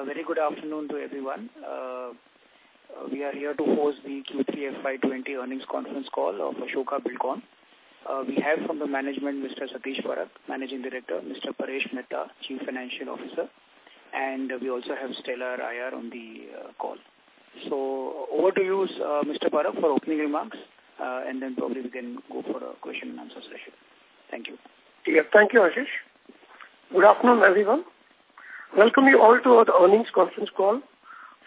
A very good afternoon to everyone. Uh, we are here to host the Q3 FY20 earnings conference call of Ashoka Buildcon. Uh, we have from the management Mr. Satish Parakh, Managing Director, Mr. Paresh Mehta, Chief Financial Officer, and we also have Stellar IR on the call. So over to you, Mr. Parakh, for opening remarks, and then probably we can go for a question and answer session. Thank you. Yeah, thank you, Ashish. Good afternoon, everyone. Welcome you all to our earnings conference call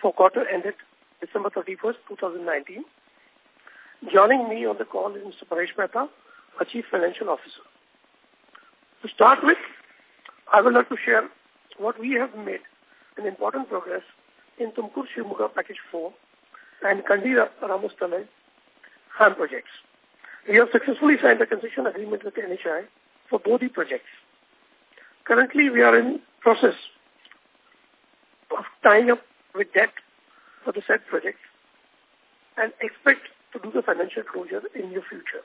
for quarter ended December 31st, 2019. Joining me on the call is Mr. Paresh Mehta, our Chief Financial Officer. To start with, I would like to share what we have made an important progress in Tumkur Shivamogga Package 4 and Kandi Ramsanpalle HAM projects. We have successfully signed a concession agreement with NHAI for both the projects. Currently, we are in process of tying up with debt for the said project and expect to do the financial closure in near future.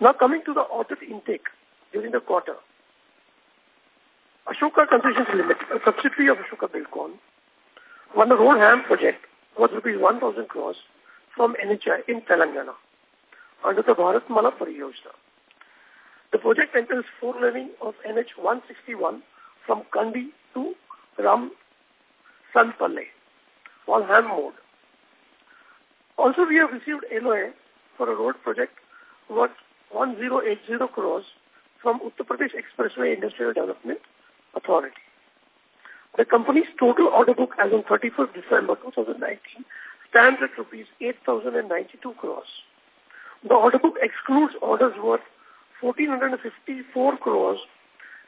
Now coming to the order intake during the quarter. Ashoka Concessions Limited, a subsidiary of Ashoka Buildcon, won a road HAM project worth rupees 1,000 crores from NHAI in Telangana under the Bharatmala Pariyojana. The project enters four laning of NH 161 from Kandi to Ramsanpalle on HAM mode. Also, we have received LOA for a road project worth 1080 crores from Uttar Pradesh Expressway Industrial Development Authority. The company's total order book as on 31st December 2019 stands at rupees 8,092 crores. The order book excludes orders worth 1,454 crores,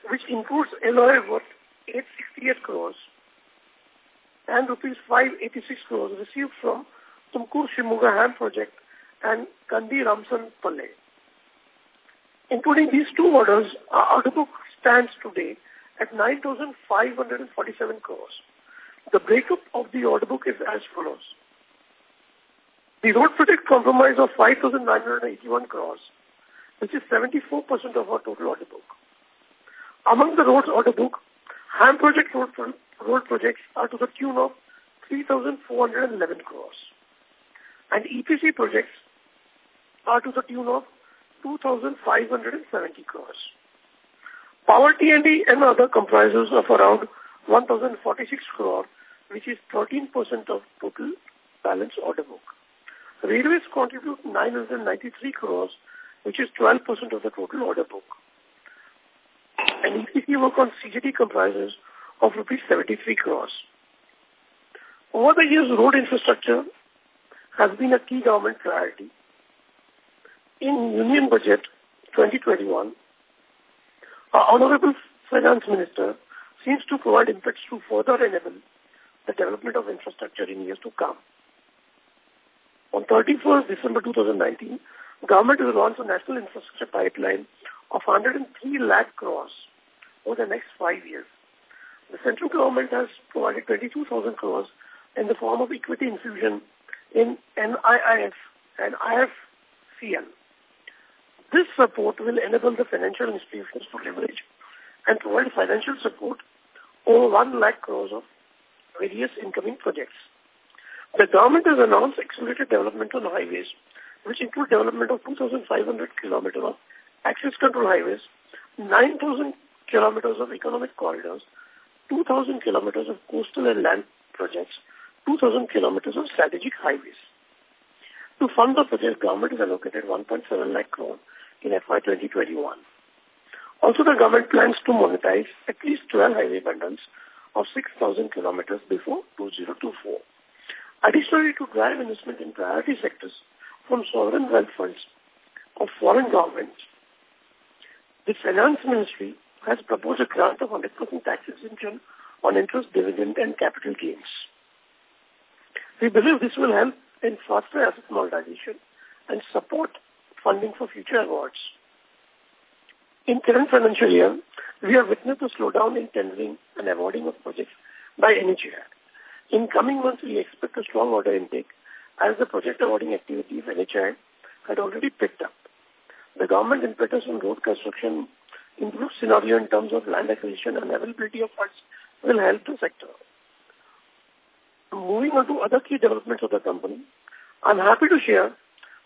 which includes LOA worth 868 crores and rupees 586 crores received from Tumkur Shivamogga HAM project and Kandi Ramsanpalle. Including these two orders, our order book stands today at 9,547 crores. The breakup of the order book is as follows. The road project compromise of 5,981 crores, which is 74% of our total order book. Among the roads order book, HAM project road, road projects are to the tune of 3,411 crores. And EPC projects are to the tune of 2,570 crores. Power T&D and other comprises of around 1,046 crore, which is 13% of total balance order book. Railways contribute 993 crores, which is 12% of the total order book. And EPC work on CGD comprises of rupees 73 crores. Over the years, road infrastructure has been a key government priority. In Union Budget 2021, our Honorable Finance Minister seems to provide impetus to further enable the development of infrastructure in years to come. On 31st December 2019, government will launch a national infrastructure pipeline of 103 lakh crores over the next five years. The central government has provided 22,000 crores in the form of equity infusion in NIIF and IIFCL. This support will enable the financial institutions to leverage and provide financial support over 1 lakh crores of various incoming projects. The government has announced accelerated development on highways, which include development of 2,500 kilometers of access control highways, 9,000 kilometers of economic corridors, 2,000 kilometers of coastal and land projects, 2,000 kilometers of strategic highways. To fund the project, government has allocated 1.7 lakh crore in FY 2021. Also, the government plans to monetize at least 12 highway bundles of 6,000 kilometers before 2024. Additionally, to drive investment in priority sectors from sovereign wealth funds of foreign governments, the Finance Ministry has proposed a grant of 100% tax exemption on interest, dividend, and capital gains. We believe this will help in faster asset monetization and support funding for future awards. In current financial year, we have witnessed a slowdown in tendering and awarding of projects by NHAI. In coming months, we expect a strong order intake as the project awarding activity of NHAI had already picked up. The government impetus on road construction improved scenario in terms of land acquisition and availability of funds will help the sector. Moving on to other key developments of the company, I'm happy to share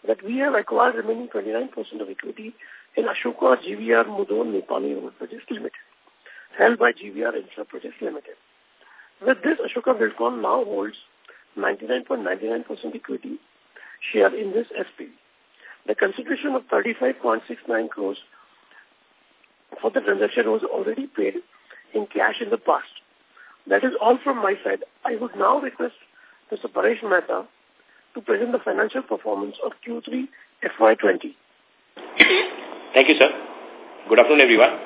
that we have acquired remaining 29% of equity in Ashoka GVR Mudhol Nipani Road Projects Limited, held by GVR Infra Projects Limited. With this, Ashoka Buildcon now holds 99.99% equity share in this SP. The consideration of 35.69 crores for the transaction was already paid in cash in the past. That is all from my side. I would now request Mr. Paresh Mehta to present the financial performance of Q3 FY20. Thank you, sir. Good afternoon, everyone.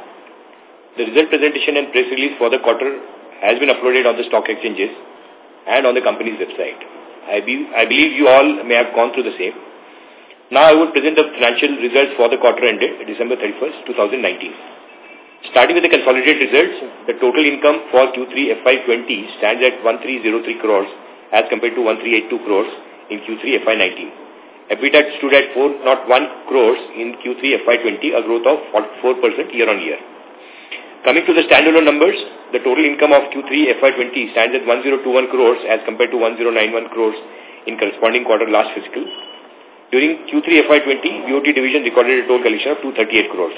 The result presentation and press release for the quarter has been uploaded on the stock exchanges and on the company's website. I, be, I believe you all may have gone through the same. Now I will present the financial results for the quarter ended December 31st, 2019. Starting with the consolidated results, the total income for Q3 FY20 stands at 1303 crores as compared to 1382 crores in Q3 FY19. EBITDA stood at 401 crores in Q3 FY20, a growth of 44% year-on-year. Coming to the standalone numbers, the total income of Q3 FY20 stands at 1021 crores as compared to 1091 crores in corresponding quarter last fiscal. During Q3 FY20, BOT division recorded a total collection of 238 crores.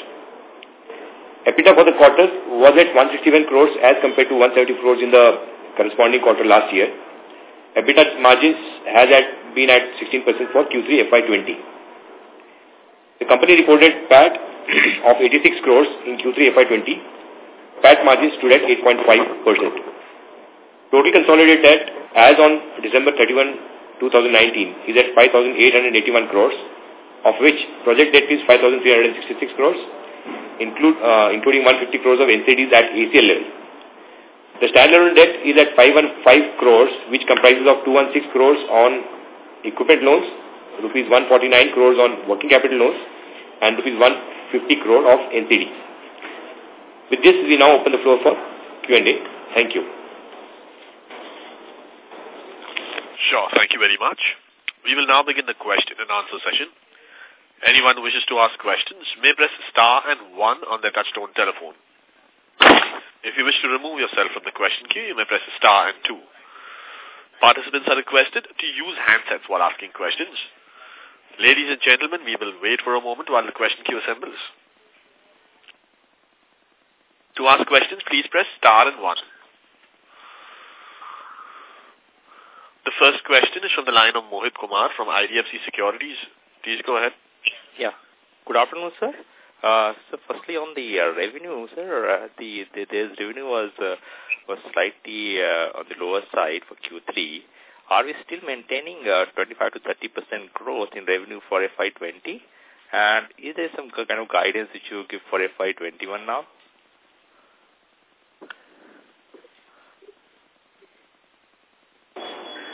EBITDA for the quarter was at 161 crores as compared to 130 crores in the corresponding quarter last year. EBITDA margins has at, been at 16% for Q3 FY20. The company reported PAT of 86 crores in Q3 FY20 PAT margins stood at 8.5%. Total consolidated debt as on December 31, 2019 is at 5,881 crores, of which project debt is 5,366 crores, include, uh, including 150 crores of NCDs at ACL level. The standalone debt is at 515 crores, which comprises of 216 crores on equipment loans, rupees 149 crores on working capital loans, and rupees 150 crore of NCDs. With this, we now open the floor for Q&A. Thank you. Sure. Thank you very much. We will now begin the question and answer session. Anyone who wishes to ask questions may press star and one on their touchtone telephone. If you wish to remove yourself from the question queue, you may press star and two. Participants are requested to use handsets while asking questions. Ladies and gentlemen, we will wait for a moment while the question queue assembles. To ask questions, please press star and one. The first question is from the line of Mohit Kumar from IDFC Securities. Please go ahead. Yeah. Good afternoon, sir. Uh, so firstly on the uh, revenue, sir, uh, the, the this revenue was uh, was slightly uh, on the lower side for Q3. Are we still maintaining uh, 25 to 30 percent growth in revenue for FY20? And is there some kind of guidance that you give for FY21 now?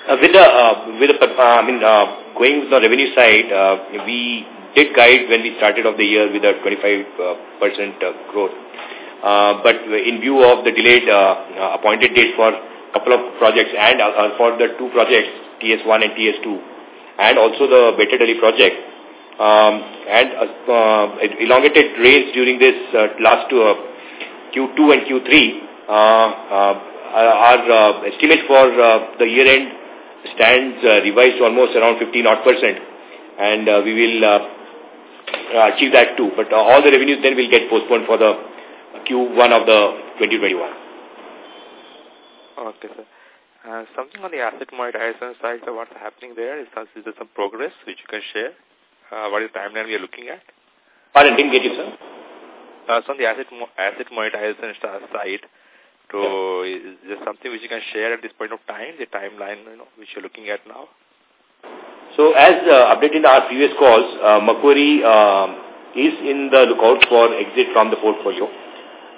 Uh, with the, uh, with the, uh, I mean, uh, going with the revenue side, uh, we did guide when we started off the year with a 25% uh, growth. Uh, but in view of the delayed uh, appointed date for a couple of projects and uh, for the two projects, TS1 and TS2, and also the Bettadahalli project, um, and uh, uh, elongated rains during this uh, last uh, Q2 and Q3, uh, uh, our uh, estimate for uh, the year-end stands uh, revised almost around 15 odd percent and uh, we will uh, achieve that too. But uh, all the revenues then will get postponed for the Q1 of the 2021. Okay, sir. Uh, something on the asset monetization side, so what's happening there? Is, is there some progress which you can share? Uh, what is the timeline we are looking at? Pardon, didn't get you, sir. Uh, so on the asset, mo asset monetization side, so is there something which you can share at this point of time, the timeline you know, which you're looking at now? So as uh, updated in our previous calls, uh, Macquarie uh, is in the lookout for exit from the portfolio.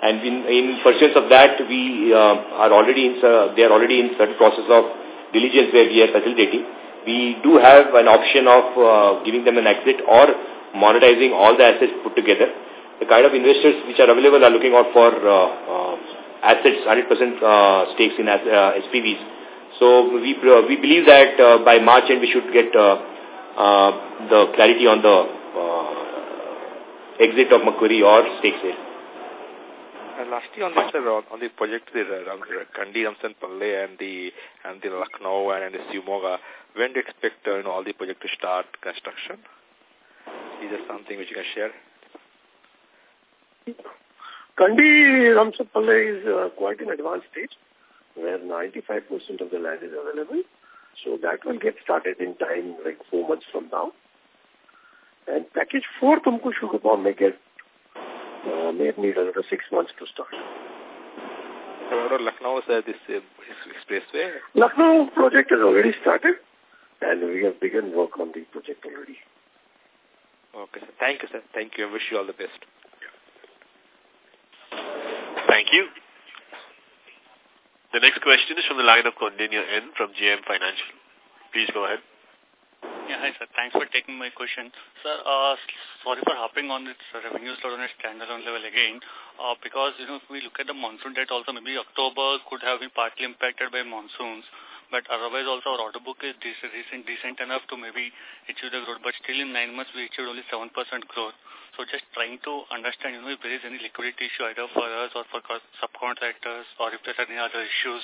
And in, in pursuance of that, we uh, are already in, uh, they are already in certain process of diligence where we are facilitating. We do have an option of uh, giving them an exit or monetizing all the assets put together. The kind of investors which are available are looking out for uh, uh, assets, 100% uh, stakes in uh, SPVs. So we uh, we believe that uh, by March end we should get uh, uh, the clarity on the uh, exit of Macquarie or stake sale. Uh, lastly, on this, uh, on the project, the uh, Kandi, Ramsanpalle, and the and the Lucknow and, and the Shimoga, when do you expect uh, you know, all the project to start construction? Is there something which you can share? Kandi Ramsanpalle is uh, quite an advanced stage, where 95% of the land is available. So that will get started in time, like four months from now. And package 4 Tumkur Shivamogga may get uh, may need another six months to start. So what about Lucknow, sir, this uh, expressway? Lucknow project has already started and we have begun work on the project already. Okay, sir. Thank you, sir. Thank you. I wish you all the best. Thank you. The next question is from the line of Kondinya N from JM Financial. Please go ahead. Yeah, hi sir. Thanks for taking my question. Sir, uh, sorry for hopping on this revenue slot on a standalone level again, uh, because, you know, if we look at the monsoon date also, maybe October could have been partly impacted by monsoons, but otherwise also our order book is decent, decent, decent enough to maybe achieve the growth, but still in nine months we achieved only 7% growth. So just trying to understand, you know, if there is any liquidity issue either for us or for subcontractors or if there are any other issues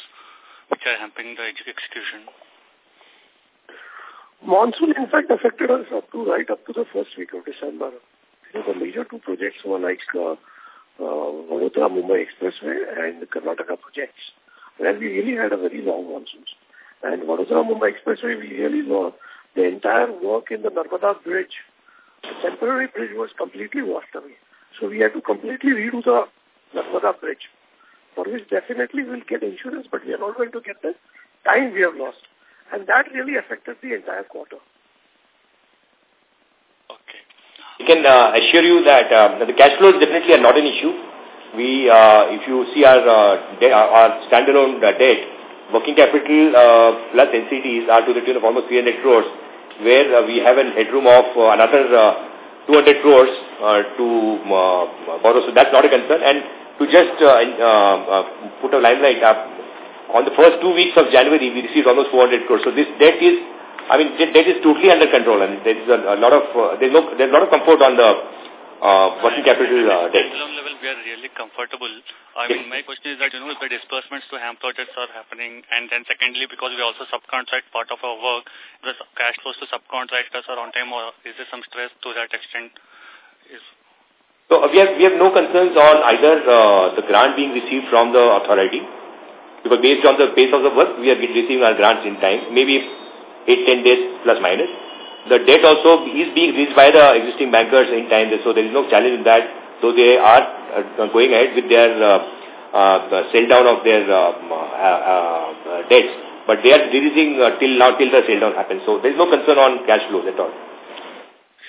which are hampering the execution. Monsoon, in fact, affected us up to right up to the first week of December. You know, the major two projects were like uh, uh, Vadodara-Mumbai Expressway and the Karnataka projects, where we really had a very long monsoons. And Vadodara-Mumbai Expressway, we really saw the entire work in the Narmada Bridge. The temporary bridge was completely washed away. So we had to completely redo the Narmada Bridge, for which definitely we'll get insurance, but we are not going to get the time we have lost. And that really affected the entire quarter. Okay. I can uh, assure you that uh, the cash flow is definitely not an issue. We, uh, if you see our uh, our standalone uh, debt, working capital uh, plus NCDs are to the tune of almost 300 crores, where uh, we have a headroom of uh, another uh, 200 crores uh, to uh, borrow. So that's not a concern. And to just put a limelight, up, on the first two weeks of January, we received almost 400 crores. So this debt is, I mean, debt is totally under control, and there is a, a lot of there's no there's a lot of comfort on the uh, working capital uh, debt. level, we are really comfortable. I mean, my question is that, you know, if the disbursements to HAM projects are happening, and then secondly, because we also subcontract part of our work, the cash flows to subcontractors are on time, or is there some stress to that extent? Is so uh, we have we have no concerns on either uh, the grant being received from the authority because based on the pace of the work, we are receiving our grants in time, maybe 8-10 days plus minus. The debt also is being reached by the existing bankers in time, so there is no challenge in that, though they are uh, going ahead with their uh, uh, sell down of their um, uh, uh, debts, but they are releasing uh, till now till the sell down happens. So there is no concern on cash flows at all.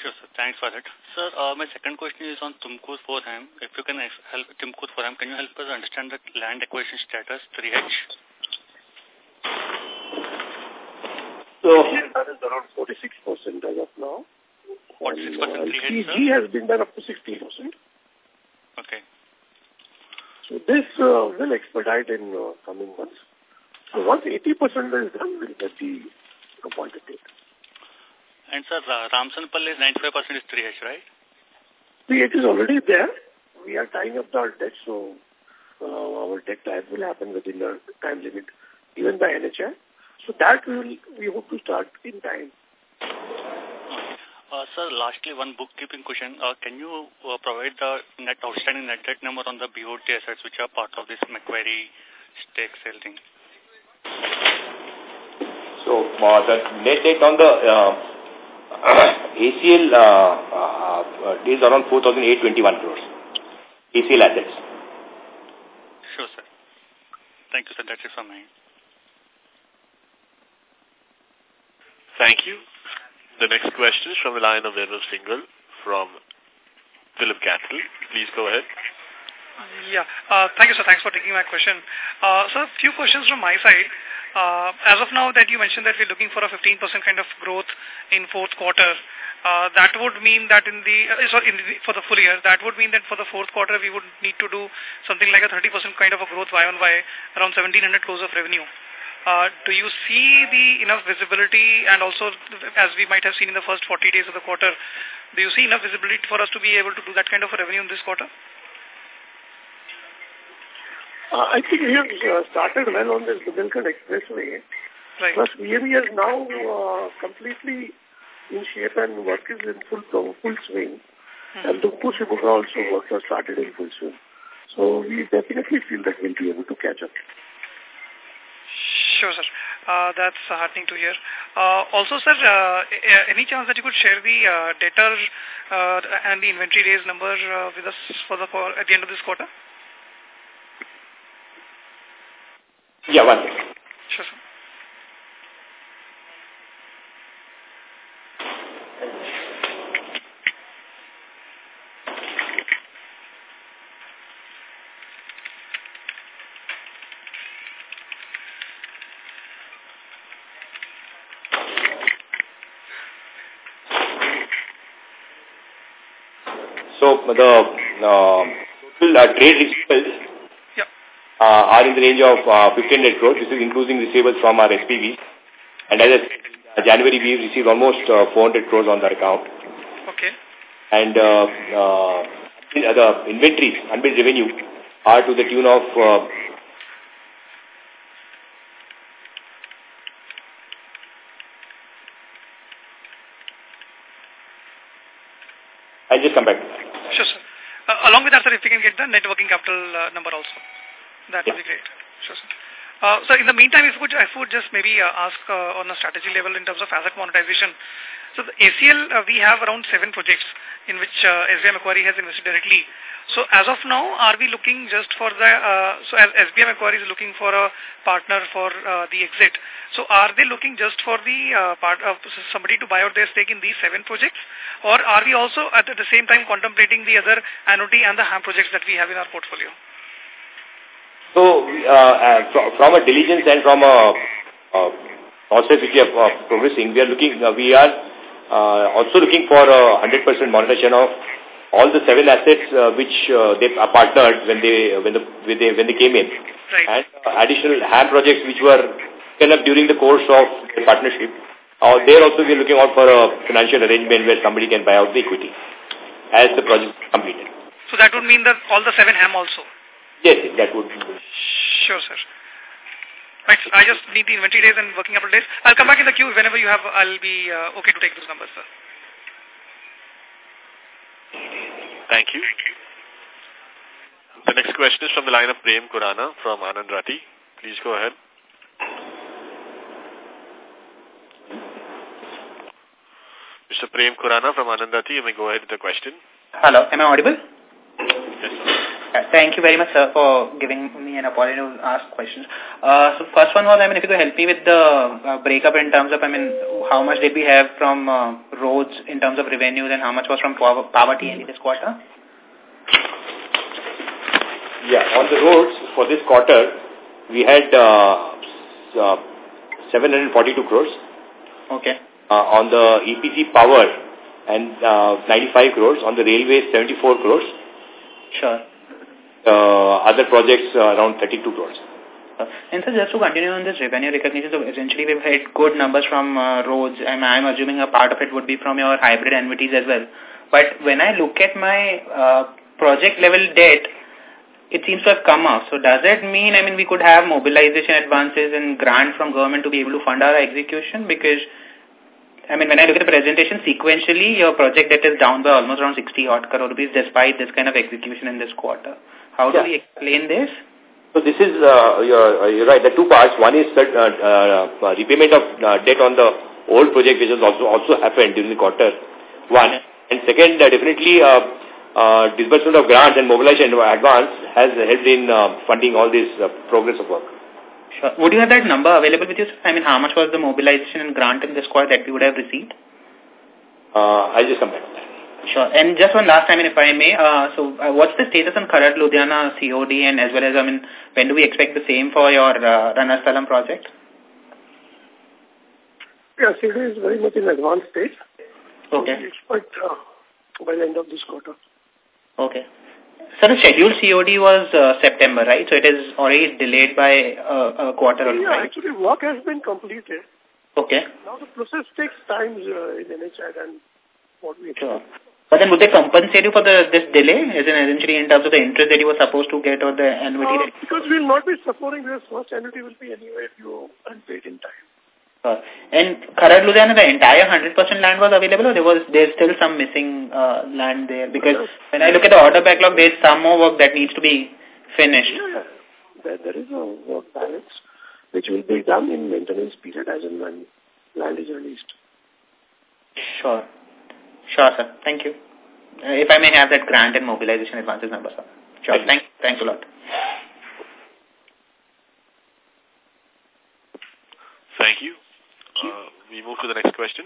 Sure, sir. Thanks for that. Sir, uh, my second question is on Tumkur 4HAM. If you can help Tumkur 4HAM, can you help us understand the land acquisition status 3H? So, that is around 46% as of now. 46% uh, 3H, CG has been done up to 60%. Okay. So this uh, will expedite in uh, coming months. So once 80% is done, we'll get the appointed date. And sir, uh, Ramsanpalle is 95% is 3H, right? See, it is already there. We are tying up our debt, so uh, our debt time will happen within the time limit even by NHI. So that we will, we hope to start in time. Uh, sir, lastly, one bookkeeping question. Uh, can you uh, provide the net outstanding net debt number on the BOT assets which are part of this Macquarie stake sale thing? So uh, the net debt on the uh, ACL uh, uh, is around 4,821 crores. ACL assets. Sure, sir. Thank you, sir. That's it from me. Thank you. The next question is from the line of Singhal from Phillip Capital. Please go ahead. Yeah. Uh, thank you, sir. Thanks for taking my question. Uh, so, a few questions from my side. Uh, as of now that you mentioned that we're looking for a 15% kind of growth in fourth quarter, uh, that would mean that in the, uh, sorry, in the, for the full year, that would mean that for the fourth quarter we would need to do something like a 30% kind of a growth Y on Y, around 1700 crores of revenue. Uh, do you see the enough visibility and also as we might have seen in the first 40 days of the quarter, do you see enough visibility for us to be able to do that kind of a revenue in this quarter? Uh, I think we have uh, started well on this Bundelkhand Expressway. Right. Plus, VME is now uh, completely in shape and work is in full full swing. Hmm. And Tumkur Shivamogga also work has started in full swing. So we definitely feel that we'll be able to catch up. Sure, sir. Uh, that's heartening to hear. Uh, also, sir, uh, any chance that you could share the uh, debtor uh, and the inventory days number uh, with us for the for, at the end of this quarter? Yeah, one second. Sure, sir. The uh, total uh, trade receivables Yeah. uh, are in the range of uh, 1500 crores. This is including receivables from our SPV. And as I said, in January we received almost uh, 400 crores on that account. Okay. And uh, uh, the inventories, unbilled revenue, are to the tune of uh, I'll just come back to that. Sure, sir. Uh, along with that, sir, if we can get the net working capital uh, number also, that would be great. Sure, sir. Uh, so in the meantime, if you could, if you would just maybe uh, ask uh, on a strategy level in terms of asset monetization. So the ACL, uh, we have around seven projects in which uh, SBI Macquarie has invested directly. So as of now, are we looking just for the, uh, so as SBI Macquarie is looking for a partner for uh, the exit. So are they looking just for the uh, part of somebody to buy out their stake in these seven projects? Or are we also at the same time contemplating the other annuity and the HAM projects that we have in our portfolio? So, uh, uh, from a diligence and from a uh, process which we are uh, progressing, we are looking, uh, we are uh, also looking for a 100% monetization of all the seven assets uh, which uh, they are partnered when they when the when they when they came in, Right. and uh, additional HAM projects which were taken up during the course of the partnership. Uh, there also we are looking out for a financial arrangement where somebody can buy out the equity as the project is completed. So that would mean that all the seven HAM also. Yes, yes, that would be. Sure, sir. Right, I just need the inventory days and working capital days. I'll come back in the queue whenever you have, I'll be uh, okay to take those numbers, sir. Thank you. The next question is from the line of Prem Khurana from Anand Rathi. Please go ahead. Mr. Prem Khurana from Anand Rathi, you may go ahead with the question. Hello, am I audible? Yes, sir. Thank you very much, sir, for giving me an opportunity to ask questions. Uh, so first one was, I mean, if you could help me with the uh, breakup in terms of, I mean, how much did we have from uh, roads in terms of revenues and how much was from power, power this quarter? Yeah, on the roads for this quarter, we had uh, uh, 742 crores. Okay. Uh, on the EPC power and uh, 95 crores. On the railways, 74 crores. Sure. Uh, other projects uh, around 32 crores. Uh, and so just to continue on this revenue recognition, so essentially we've had good numbers from uh, roads and I'm assuming a part of it would be from your hybrid annuities as well. But when I look at my uh, project level debt, it seems to have come off. So does that mean, I mean, we could have mobilization advances and grant from government to be able to fund our execution? Because, I mean, when I look at the presentation, sequentially, your project debt is down by almost around 60 odd crore rupees despite this kind of execution in this quarter. How do Yeah. we explain this? So this is, uh, you're, uh, you're right, the two parts. One is that, uh, uh, repayment of uh, debt on the old project which has also, also happened during the quarter one. And second, uh, definitely uh, uh, disbursement of grants and mobilization advance has helped in uh, funding all this uh, progress of work. Sure. Would you have that number available with you? I mean, how much was the mobilization and grant in this quarter that we would have received? Uh, I'll just come back. Sure. And just one last time, if I may, uh, so uh, what's the status on Kharar Ludhiana COD and as well as, I mean, when do we expect the same for your uh, Ranastalam project? Yes, it is very much in advanced stage. Okay. We expect uh, by the end of this quarter. Okay. So the scheduled COD was uh, September, right? So it is already delayed by uh, a quarter or Yeah, right? actually work has been completed. Okay. Now the process takes time uh, in NHI than what we expect. Sure. But then would they compensate you for the this delay, as in essentially in terms of the interest that you were supposed to get or the annuity? Uh, because we'll not be suffering because first annuity will be anyway if you unpaid in time. Uh, and Kharar Ludhiana, the entire 100% land was available or there was there's still some missing uh, land there? Because when I look at the order backlog, there's some more work that needs to be finished. Yeah, there, there is a work balance which will be done in maintenance period as and when land is released. Sure. Sure, sir. Thank you. Uh, if I may have that grant and mobilization advances number, sir. Sure. Thank, thanks a lot. Thank you. Uh, we move to the next question.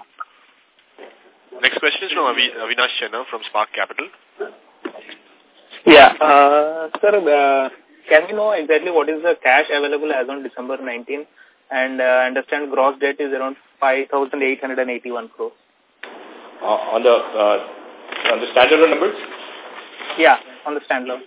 Next question is from Avinash Chenna from Spark Capital. Yeah. Uh, sir, uh, can we know exactly what is the cash available as on December 19th? And uh, understand gross debt is around 5,881 crores. Uh, on the uh, on the standalone numbers? Yeah, on the standalone.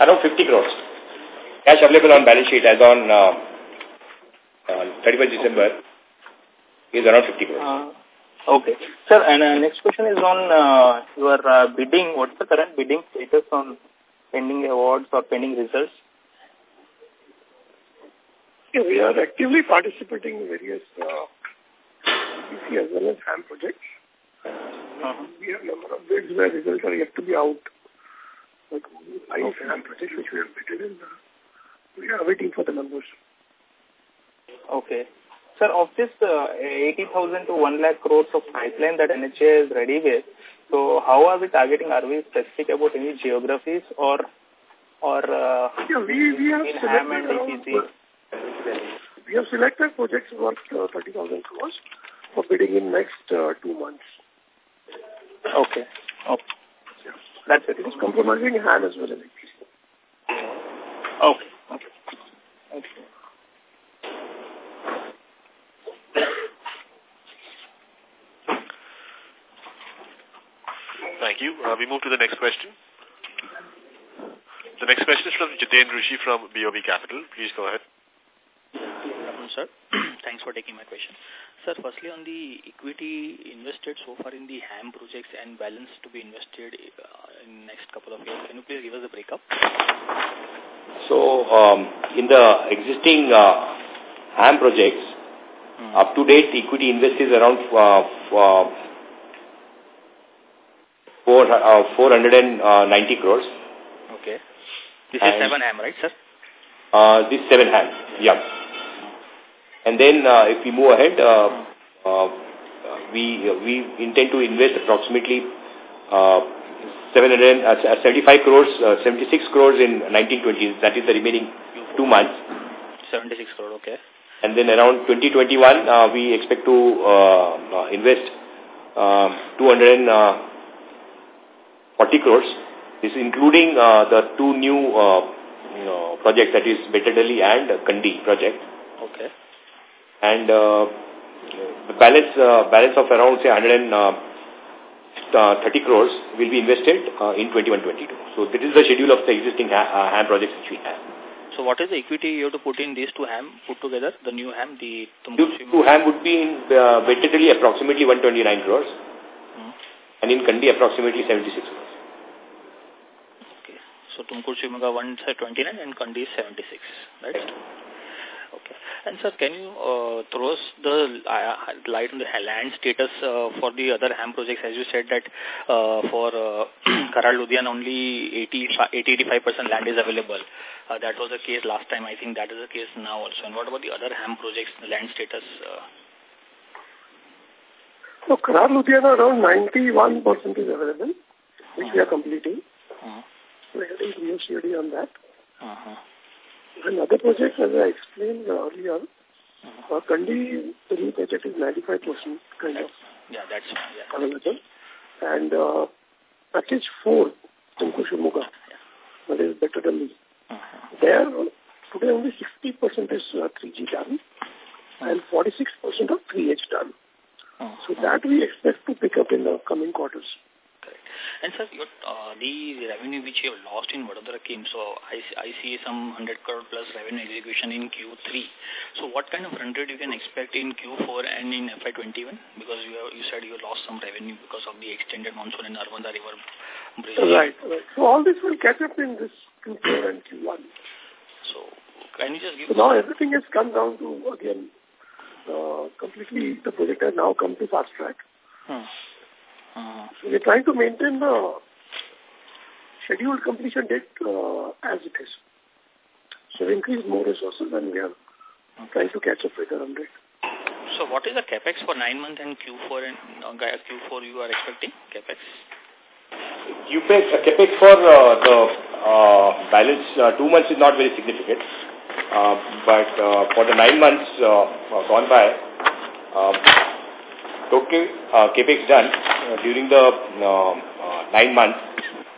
Around 50 crores. Cash available on balance sheet as on uh, uh, 31st December is around 50 crores. Uh, okay. Sir, and uh, next question is on uh, your uh, bidding. What's the current bidding status on pending awards or pending results? Yeah, we are actively participating in various uh, PC as well as HAM projects. Uh-huh. We have a number of bids where results are yet to be out. Like five okay. HAM projects which we have bid in. Uh, we are waiting for the numbers. Okay. Sir, of this uh, 80,000 to 1 lakh crores of pipeline that NHA is ready with, so how are we targeting? Are we specific about any geographies or or uh, yeah, we, we have and EPC? We have selected projects worth uh, 30,000 crores for bidding in next uh, two months. Okay. Okay. Yeah. That's it. It is compromising HAM as well as. Okay. Okay. okay. Thank you. Uh, we move to the next question. The next question is from Jiten Rishi from BOB Capital. Please go ahead. sir. Thanks for taking my question. Sir, firstly on the equity invested so far in the HAM projects and balance to be invested uh, in next couple of years, can you please give us a breakup? So, um, in the existing uh, HAM projects, hmm. up to date equity invested is around uh, uh, four, uh, 490 crores. Okay. This and, is 7 HAM, right, sir? Uh, this 7 HAM, yeah. And then uh, if we move ahead, uh, uh, we we intend to invest approximately uh, 700, uh, crores, uh, 76 crores in 1920. That is the remaining two months. 76 crore, okay. And then around 2021, uh, we expect to uh, invest uh, 240 crores. This including uh, the two new uh, you know, projects that is Bettadahalli and Kandi project. Okay and uh, the balance uh, balance of around say 130 uh, crores will be invested uh, in 21-22. So this is the schedule of the existing ha uh, HAM projects which we have. So what is the equity you have to put in these two HAM put together, the new HAM, the Two, two HAM would be in uh, approximately 129 crores hmm. and in Kandi approximately 76 crores. Okay. So Tumkur Shivamogga 129 and Kandi 76, right? right. Okay. And sir, can you uh, throw us the uh, light on the land status uh, for the other HAM projects? As you said that uh, for uh, Kharar Ludhiana only 80-85% land is available. Uh, that was the case last time. I think that is the case now also. And what about the other HAM projects, the land status? Uh? So Kharar Ludhiana around 91% is available, which uh -huh. we are completing. Uh -huh. Are doing COD on that. Uh -huh. And other projects, as I explained earlier, uh, uh Kandi, the new project is 95% kind of yeah, that's, yeah. available. And uh, package 4, Tumkur yeah. that is better than me. Uh -huh. There, today only 60% is uh, 3G done uh and 46% of 3H done. Oh. So that we expect to pick up in the coming quarters. And sir, your, uh, the revenue which you have lost in Vadodara came, so I, I see some 100 crore plus revenue execution in Q3. So what kind of run rate you can expect in Q4 and in FY21? Because you, have, you said you lost some revenue because of the extended monsoon in Narmada River bridge. Right, right. So all this will catch up in this Q4 and Q1. So can you just give... So now everything has come down to, again, uh, completely, the project has now come to fast track. Hmm. Uh, so we're trying to maintain the scheduled completion date uh, as it is. So we increase more resources and we are trying to catch up with the run rate. So what is the capex for nine months and Q4 and uh, Q4 you are expecting capex? CapEx, uh, capex for uh, the uh, balance uh, two months is not very significant, uh, but uh, for the nine months uh, gone by, uh, total uh, capex done uh, during the uh, uh, nine months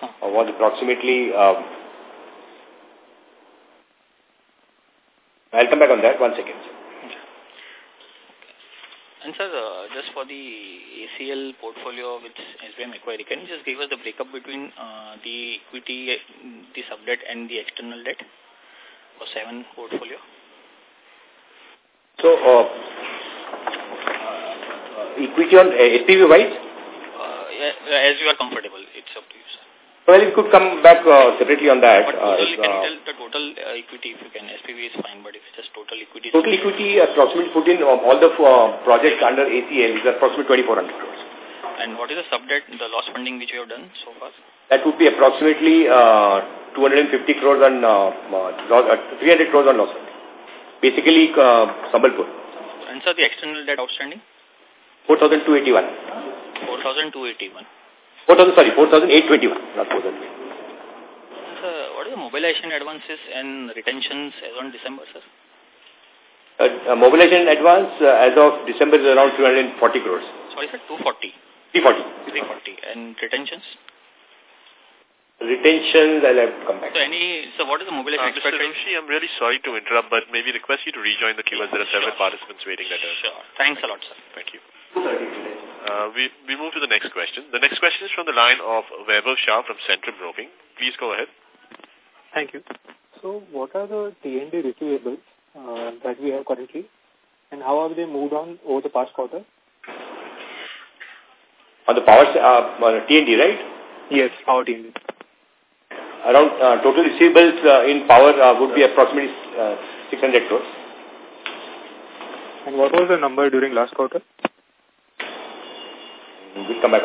uh, was approximately. Um, I'll come back on that. One second. And sir, uh, just for the ACL portfolio with SBI Macquarie, can you just give us the breakup between uh, the equity, the subdebt and the external debt for seven portfolio? So, uh, equity on uh, SPV wise? Uh, as you are comfortable, it's up to you, sir. Well, you could come back uh, separately on that. But total, uh, can you uh, tell the total uh, equity if you can? SPV is fine, but if it's just total equity... Total equity approximately put in um, all the uh, projects under ACL is approximately 2,400 crores. And what is the subdebt, the loss funding which you have done so far? That would be approximately uh, 250 crores on, uh, uh, 300 crores on loss funding. Basically, uh, Sambalpur. And sir, the external debt outstanding? 4,281. 4,281. 4,000, sorry, 4,821, not 4,000. Sir, what is the mobilization advances and retentions as on December, sir? Uh, uh, mobilization advance uh, as of December is around 240 crores. Sorry, sir, 240. 340. 340. And retentions? Retentions, I'll have to come back. So, any, so what is the mobilization uh, Mr. Rishi, I'm really sorry to interrupt, but maybe request you to rejoin the queue as there are several sure. participants waiting that Sure. Thanks a lot, sir. Thank you. Uh, we, we move to the next question. The next question is from the line of Vaibhav Shah from Centrum Broking. Please go ahead. Thank you. So what are the T&D receivables uh, that we have currently and how have they moved on over the past quarter? On the power, uh, T&D, right? Yes, power T&D. Around uh, total receivables uh, in power uh, would be approximately uh, 600 crores. And what was the number during last quarter? We'll come back.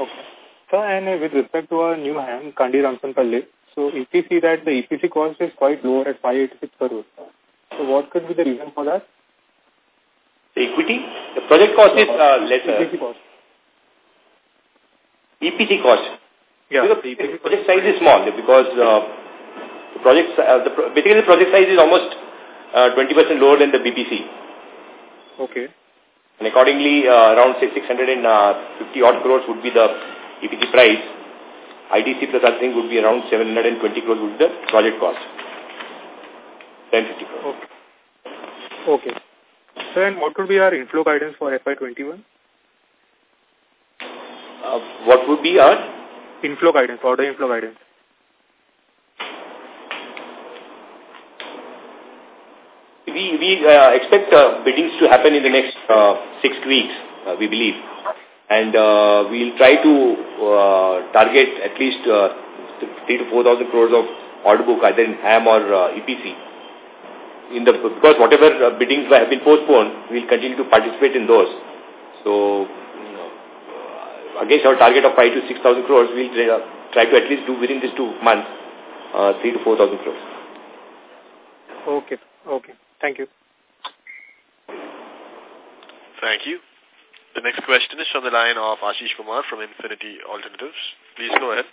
Okay. So, and with respect to our new HAM, Kandi Ramsanpalle, so if we see that the EPC cost is quite lower at 586 crores, so what could be the reason for that? The equity? The project cost is uh, lesser. EPC cost. EPC cost. Yeah. Because the project size is small because uh, the project, uh, the, basically the project size is almost 20% uh, lower than the BPC. Okay. And accordingly, uh, around say 650 uh, odd crores would be the EPC price. IDC plus other thing would be around 720 crores would be the project cost. 1050 crores. Okay. okay. So, and what would be our inflow guidance for FY21? Uh, what would be our? Inflow guidance, order inflow guidance. We we uh, expect uh, biddings to happen in the next uh, six weeks, uh, we believe. And uh, we'll try to uh, target at least uh, 3 to 4,000 crores of order book either in HAM or uh, EPC. In the, because whatever uh, biddings have been postponed, we'll continue to participate in those. So, uh, against our target of 5 to 6,000 crores, we'll try, uh, try to at least do within these two months, uh, 3 to 4,000 crores. Okay, okay. Thank you. Thank you. The next question is from the line of Ashish Kumar from Infinity Alternatives. Please go ahead.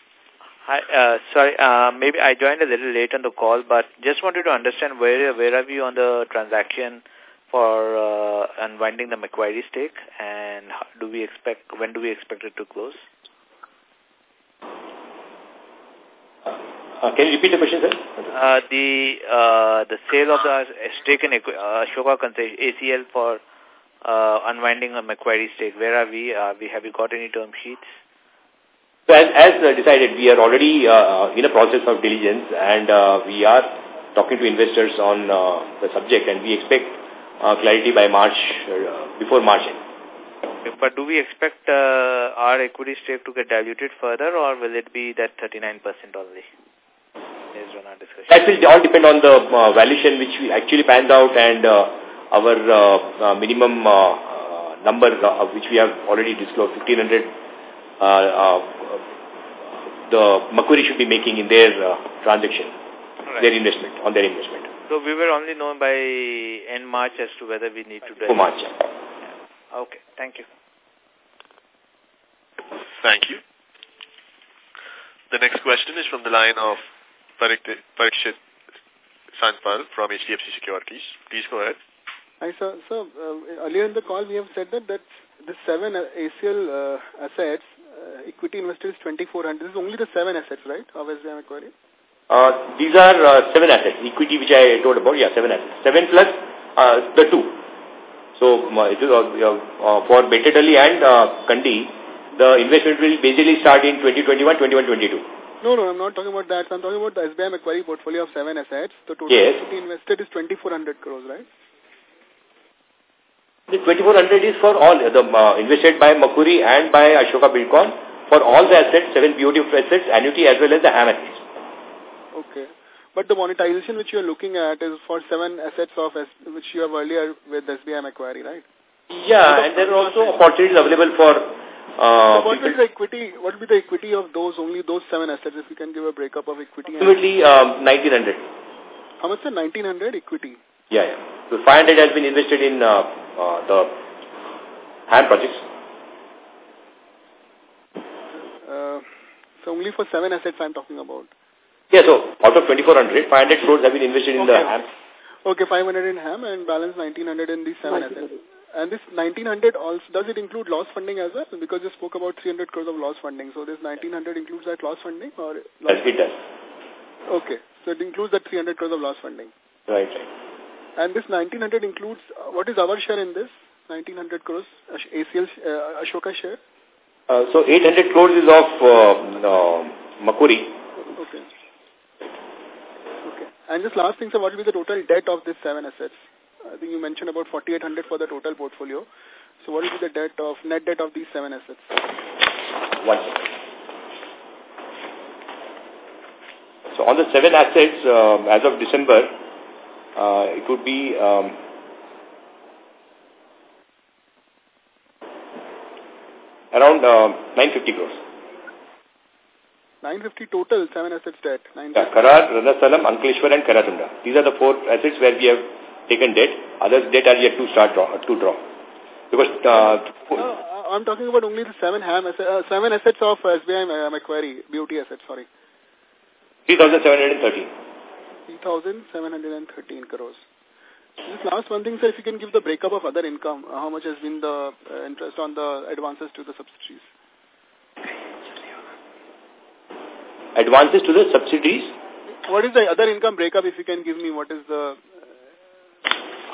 Hi, uh, sorry, uh, maybe I joined a little late on the call, but just wanted to understand where where are we on the transaction for uh, unwinding the Macquarie stake, and do we expect when do we expect it to close? Uh, can you repeat the question, sir? Uh, the uh, the sale of the stake in uh, Ashoka ACL for uh, unwinding a Macquarie stake. Where are we? Uh, we have we got any term sheets? So as, as uh, decided, we are already uh, in a process of diligence and uh, we are talking to investors on uh, the subject and we expect uh, clarity by March, uh, before March end. But do we expect uh, our equity stake to get diluted further or will it be that 39% only? Based on our discussion. That will all depend on the uh, valuation which we actually panned out and uh, our uh, uh, minimum uh, uh, number uh, which we have already disclosed, 1500 uh, uh, the Macquarie should be making in their uh, transaction, Right. their investment, on their investment. So we will only know by end March as to whether we need to For March. Okay, thank you. Thank you. The next question is from the line of Parik- Parikshit Kandpal from HDFC Securities. Please go ahead. Hi, sir. So, uh, earlier in the call, we have said that, that the seven uh, ACL uh, assets, uh, equity invested is 2,400. This is only the seven assets, right, of SBI Macquarie? Uh, these are uh, seven assets, equity which I told about, yeah, seven assets. Seven plus uh, the two. So uh, it is uh, uh, for Bettadahalli and uh, Kandi, the investment will basically start in 2021, 21, 22. No, no, I'm not talking about that. I'm talking about the SBI Macquarie portfolio of seven assets. The total Yes. equity invested is 2,400 crores, right? The 2400 is for all, the uh, invested by Macquarie and by Ashoka Buildcon for all the assets, seven BOT assets, annuity as well as the HAM assets. Okay. But the monetization which you are looking at is for seven assets of S which you have earlier with SBI Macquarie, right? Yeah, and there are also opportunities available for uh, so what will be the equity? What will be the equity of those only those seven assets? If you can give a breakup of equity. Approximately um, 1900. How much? Sir? 1900 equity. Yeah, yeah. So 500 has been invested in uh, uh, the HAM projects. Uh, so only for seven assets I'm talking about. Yeah, so out of 2400, 500 crores have been invested in the Okay. HAM. Okay, 500 in HAM and balance 1900 in these seven assets. And this 1900 also, does it include loss funding as well? Because you spoke about 300 crores of loss funding. So this 1900 includes that loss funding or? Loss Yes, it does. Okay, so it includes that 300 crores of loss funding. Right, right. And this 1900 includes, uh, what is our share in this? 1900 crores, ACL, uh, Ashoka share? Uh, so 800 crores is of uh, uh, Macquarie. Okay. Okay. And just last thing, sir, what will be the total debt of these seven assets? I think you mentioned about 4800 for the total portfolio. So what will be the debt of, net debt of these seven assets? One. So on the seven assets, um, as of December, uh, it would be um, around uh, 950 crores. 950 total, seven assets debt. Yeah, 950. Kharar, Ranastalam, Ankleshwar and Khairatunda. These are the four assets where we have taken debt. Others debt are yet to start draw, to draw. Because uh, No, uh, I'm talking about only the seven HAM uh, seven assets of SBI uh, Macquarie, BOT assets, sorry. 3,713. 3,713 crores. Just last one thing, sir, if you can give the breakup of other income, uh, how much has been the uh, interest on the advances to the subsidiaries? Advances to the subsidiaries. What is the other income breakup, if you can give me, what is the...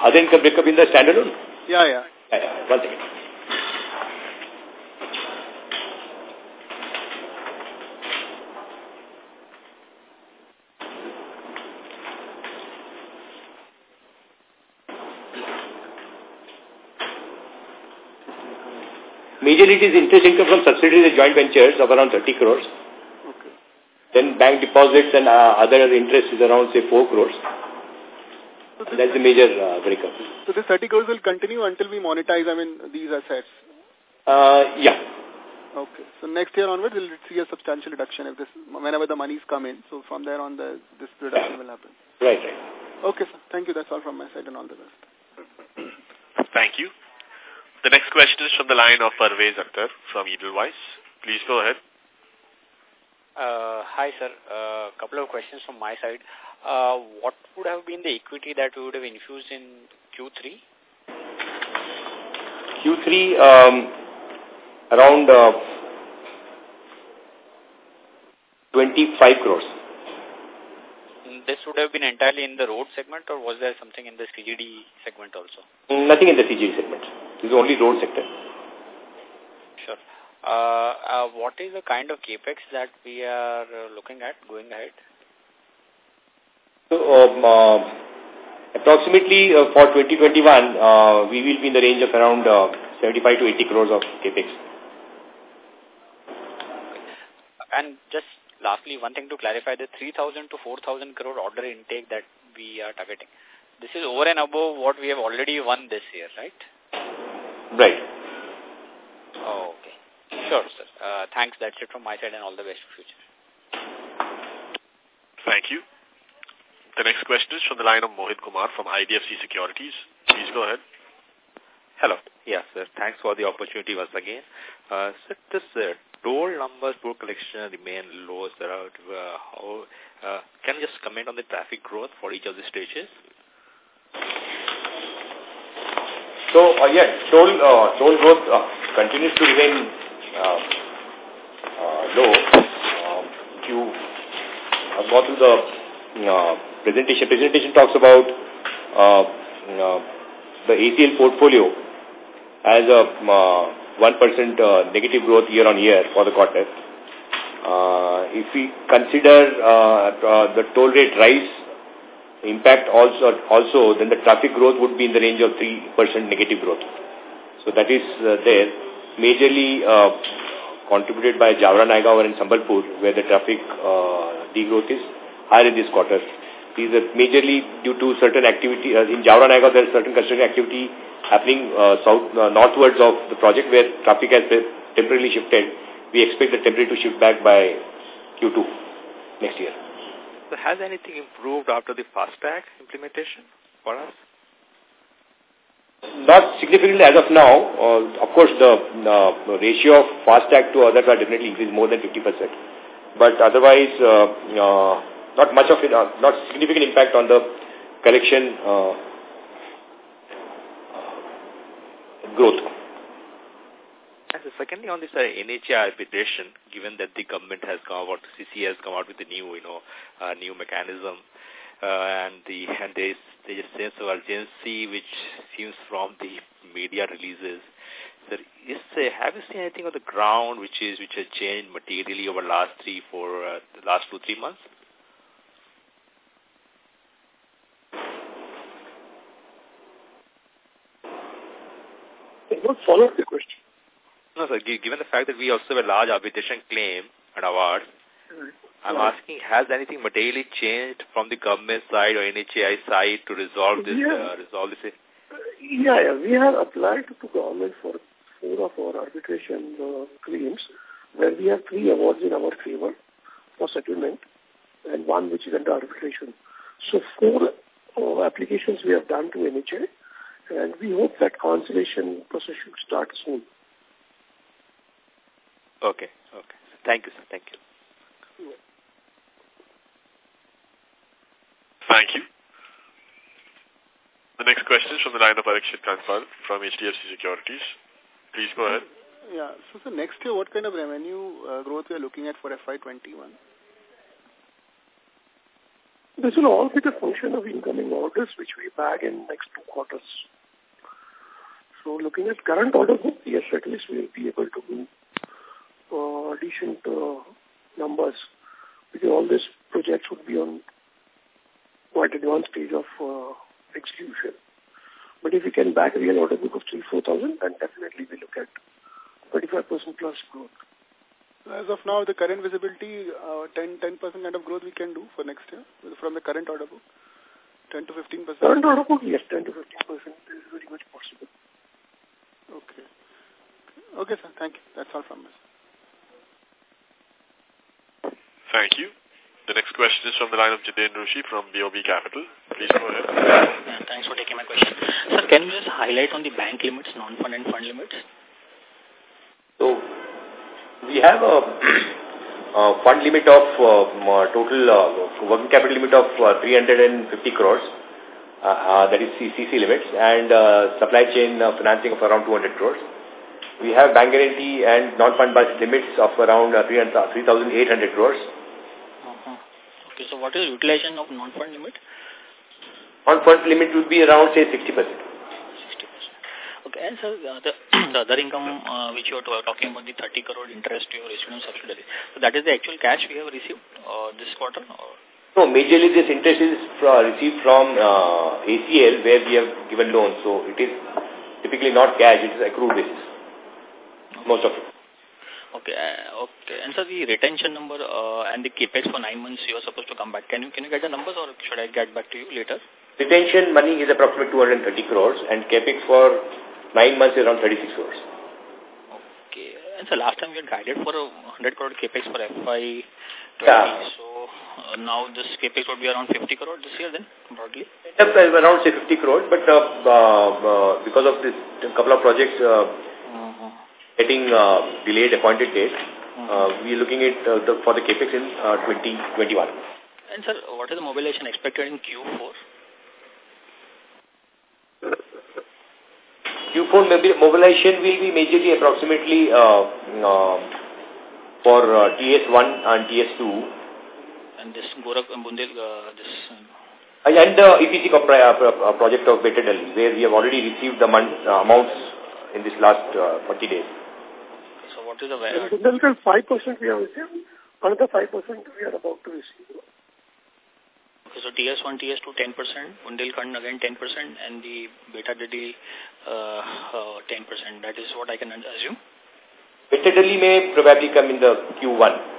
Other income breakup in the standalone. Yeah, yeah. Yeah, yeah, one second. Majorly it is interest income from subsidiaries and joint ventures of around 30 crores. Okay. Then bank deposits and uh, other interest is around say 4 crores. So That's the major uh, breakup. so this 30 crores will continue until we monetize, I mean, these assets. Uh, yeah. Okay. So next year onwards, we'll see a substantial reduction if this, whenever the monies come in. So from there on, the this reduction will happen. Right, right. Okay, sir. Thank you. That's all from my side and all the best. Thank you. The next question is from the line of Parvez Akhtar from Edelweiss. Please go ahead. Uh, hi, sir. A uh, couple of questions from my side. Uh, what would have been the equity that we would have infused in Q3? Q3, um, around uh, 25 crores. this would have been entirely in the road segment or was there something in the CGD segment also? Nothing in the CGD segment. This is only road sector. Sure. Uh, uh, what is the kind of capex that we are uh, looking at going ahead? So, um, uh, approximately uh, for 2021, uh, we will be in the range of around uh, 75 to 80 crores of capex. And just lastly, one thing to clarify, the 3,000 to 4,000 crore order intake that we are targeting, this is over and above what we have already won this year, right? Right. Oh, okay. Sure, sir. Uh, thanks. That's it from my side and all the best for future. Thank you. The next question is from the line of Mohit Kumar from IDFC Securities. Please go ahead. Hello. Yes, sir. Thanks for the opportunity once again. Uh, sir, this uh, toll numbers for collection remain low, sir. Uh, how, uh, can you just comment on the traffic growth for each of the stages? So, uh, yeah, toll, uh, toll growth uh, continues to remain uh, uh, low. Um, if you uh, go through the uh, presentation, presentation talks about uh, uh, the ACL portfolio as a uh, 1% uh, negative growth year on year for the quarter. Uh, if we consider uh, uh, the toll rate rise impact also, also, then the traffic growth would be in the range of 3% negative growth. So that is uh, there. Majorly uh, contributed by Jaora Nayagaon and Sambalpur, where the traffic uh, degrowth is higher in this quarter. These are majorly due to certain activity. Uh, in Jaora Nayagaon, there is certain construction activity happening uh, south uh, northwards of the project where traffic has been temporarily shifted. We expect the temporary to shift back by Q2 next year. So has anything improved after the FASTag implementation for us? Not significantly as of now. Uh, of course, the uh, ratio of FASTag to others are definitely increased more than 50%. But otherwise, uh, uh, not much of it, uh, not significant impact on the collection uh, growth. And so secondly, on this uh, NHAI arbitration, given that the government has come out, CC has come out with a new, you know, uh, new mechanism, uh, and the and there is there's a sense of urgency which seems from the media releases. So is uh, have you seen anything on the ground which is which has changed materially over last three, four, uh, the last two, three months? What followed the question? No, sir. Given the fact that we also have a large arbitration claim and award. I'm asking, has anything materially changed from the government side or NHAI side to resolve this? Yeah. Uh, resolve this? Yeah, yeah, we have applied to government for four of our arbitration uh, claims, where we have three awards in our favor for settlement, and one which is under arbitration. So four uh, applications we have done to NHA, and we hope that cancellation process should start soon. Okay, okay. Thank you, sir. Thank you. Thank you. The next question is from the line of Parikshit Kandpal from HDFC Securities. Please go ahead. Yeah. So, so next year, what kind of revenue uh, growth we are looking at for FY21? This will all be the function of incoming orders which we bag in next two quarters. So looking at current order book, yes, at least we will be able to do uh, decent uh, numbers because all these projects would be on quite advanced stage of uh, execution. But if we can back real order book of 3 4,000, then definitely we look at 25% plus growth. As of now, the current visibility, uh, 10 10% kind of growth we can do for next year from the current order book, 10 to 15 percent. Current order book, yes, 10 to 15 percent is very much possible. Okay. Okay, sir. Thank you. That's all from us. Thank you. The next question is from the line of Jiten Rushi from BOB Capital. Please go ahead. Thanks for taking my question. Sir, can you just highlight on the bank limits, non-fund and fund limits? So, we have a, a fund limit of uh, total uh, working capital limit of uh, 350 crores. Uh, uh, that is CC limits and uh, supply chain uh, financing of around 200 crores. We have bank guarantee and non-fund budget limits of around uh, 3,800 crores. Uh -huh. Okay, so what is the utilization of non-fund limit? Non-fund limit would be around, say, 60%. 60%. Okay, and so uh, the, the other income uh, which you are talking about, the 30 crore interest you have received in subsidiary, so that is the actual cash we have received uh, this quarter? Or? No, majorly this interest is received from uh, ACL where we have given loans. So it is typically not cash, it is accrued basis. Most of it. Okay, uh, okay. And so the retention number uh, and the capex for nine months you are supposed to come back. Can you can you get the numbers or should I get back to you later? Retention money is approximately 230 crores and capex for nine months is around 36 crores. Okay. And so last time you had guided for a 100 crore capex for FY 20. Yeah. So now this capex would be around 50 crore this year then, broadly? Yep, around say 50 crore, but uh, uh, because of this couple of projects uh, uh -huh. getting uh, delayed appointed date, uh -huh. we are looking at uh, the, for the capex in uh, 2021. And sir, what is the mobilization expected in Q4? Q4 mobilization will be majorly approximately uh, uh, for uh, TS1 and TS2 and this Gorak Bundel, uh, this... Uh, and the uh, EPC uh, uh, project of Bettadahalli, where we have already received the uh, amounts in this last uh, 40 days. So what is the value? Bundelkhand 5% we have received, another 5% we are about to receive. Okay, so TS1, TS2 10%, Bundelkhand again 10%, and the Bettadahalli uh, 10%. That is what I can assume? Bettadahalli may probably come in the Q1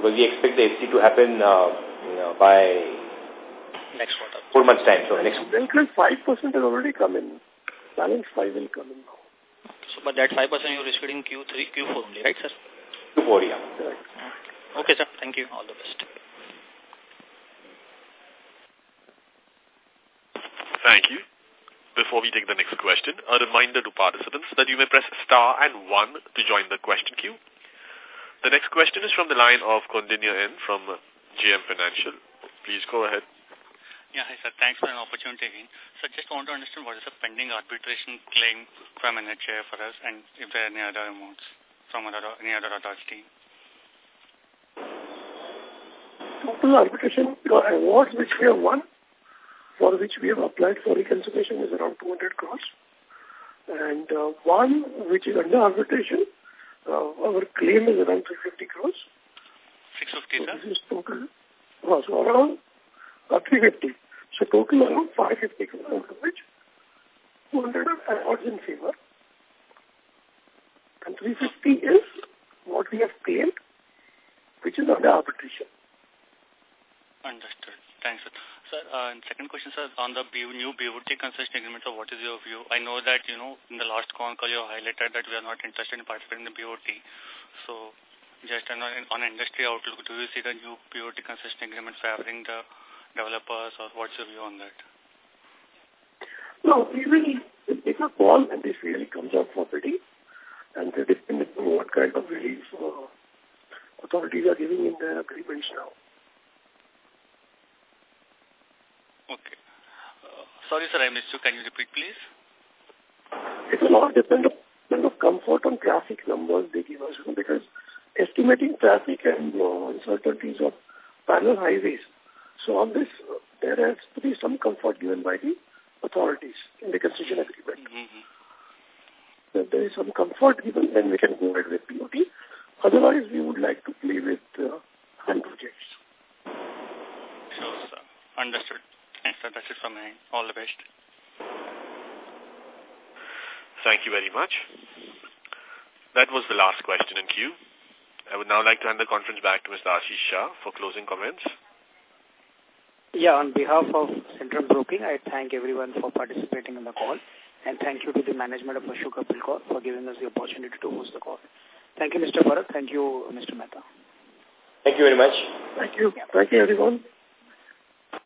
because we expect the FC to happen uh, you know, by next quarter. Four months time. So next. Welcome five percent has already come in. Balance five will come in now. So, but that five percent you received in Q three, Q four only, right, sir? Q four, yeah. Right. Okay, sir. Thank you. All the best. Thank you. Before we take the next question, a reminder to participants that you may press star and one to join the question queue. The next question is from the line of Kondinya N from JM Financial. Please go ahead. Yeah, hi sir. Thanks for an opportunity again. So just want to understand what is the pending arbitration claim from NHAI for us and if there are any other amounts from other, any other authority. Total arbitration awards which we have won, for which we have applied for reconciliation is around 200 crores. And uh, one which is under arbitration uh, our claim is around 350 crores. 650, so sir? This is total. Uh, so around uh, 350. So total around 550 crores, out of which 200 awards in favor. And 350 is what we have claimed, which is under arbitration. Understood. Thanks, sir. Sir, uh, and second question, sir, on the new BOT concession agreement, so what is your view? I know that, you know, in the last con call you highlighted that we are not interested in participating in the BOT. So, just on, on industry outlook, do you see the new BOT concession agreement favoring the developers or what's your view on that? No, we will take a call when this really comes out bidding and they depend on what kind of relief uh, authorities are giving in the agreements now. Okay. Uh, sorry, sir, I missed you. Can you repeat, please? It will all depend on the comfort on traffic numbers they give us because estimating traffic and uh, uncertainties of parallel highways. So on this, uh, there has to be some comfort given by the authorities in the concession agreement. Mm -hmm. If there is some comfort given, then we can go ahead with BOT. Otherwise, we would like to play with uh, HAM projects. Sure, sir. Understood. Thanks, sir. That's it from me. All the best. Thank you very much. That was the last question in queue. I would now like to hand the conference back to Mr. Ashish Shah for closing comments. Yeah, on behalf of Centrum Broking, I thank everyone for participating in the call. And thank you to the management of Ashoka Buildcon for giving us the opportunity to host the call. Thank you, Mr. Bharat. Thank you, Mr. Mehta. Thank you very much. Thank you. Thank you, everyone.